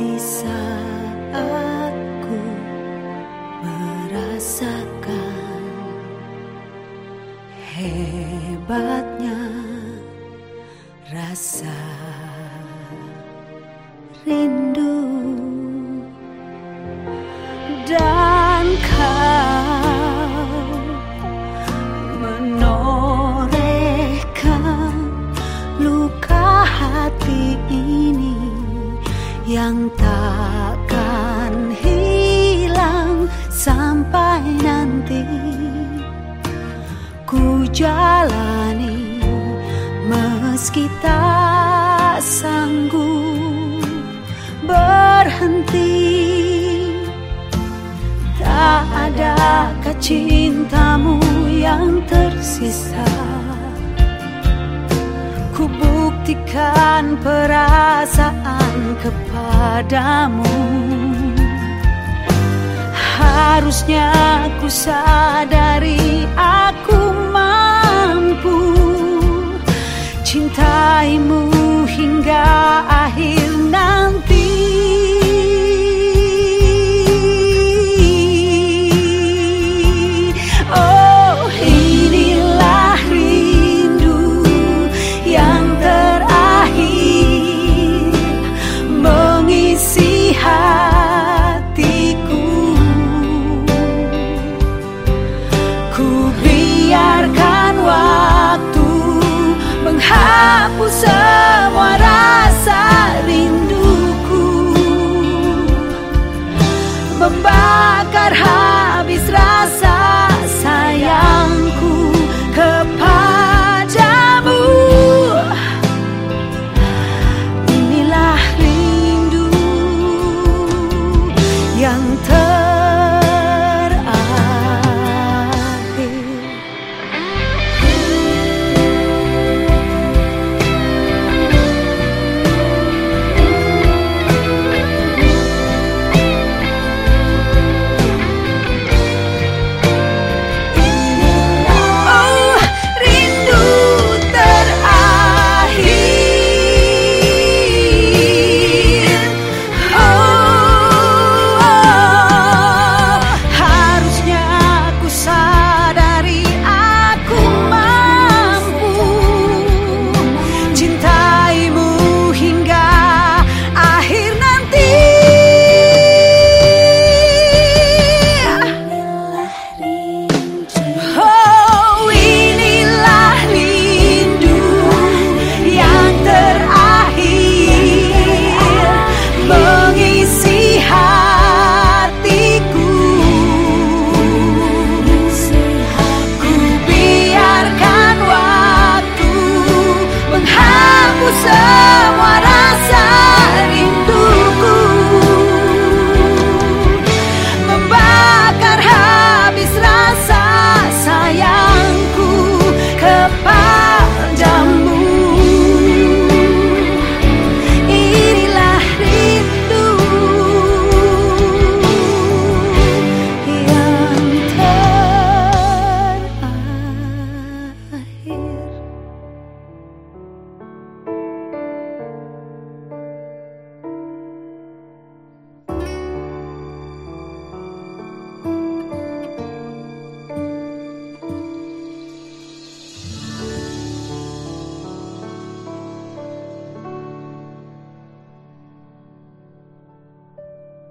Aku merasakan hebatnya rasa rindu yang takkan hilang sampai nanti ku jalani meski tak sanggup berhenti. Tak ada cintamu yang tersisa buktikan perasaan kepadamu. Harusnya ku sadari aku mampu. Cintaimu Membakar hati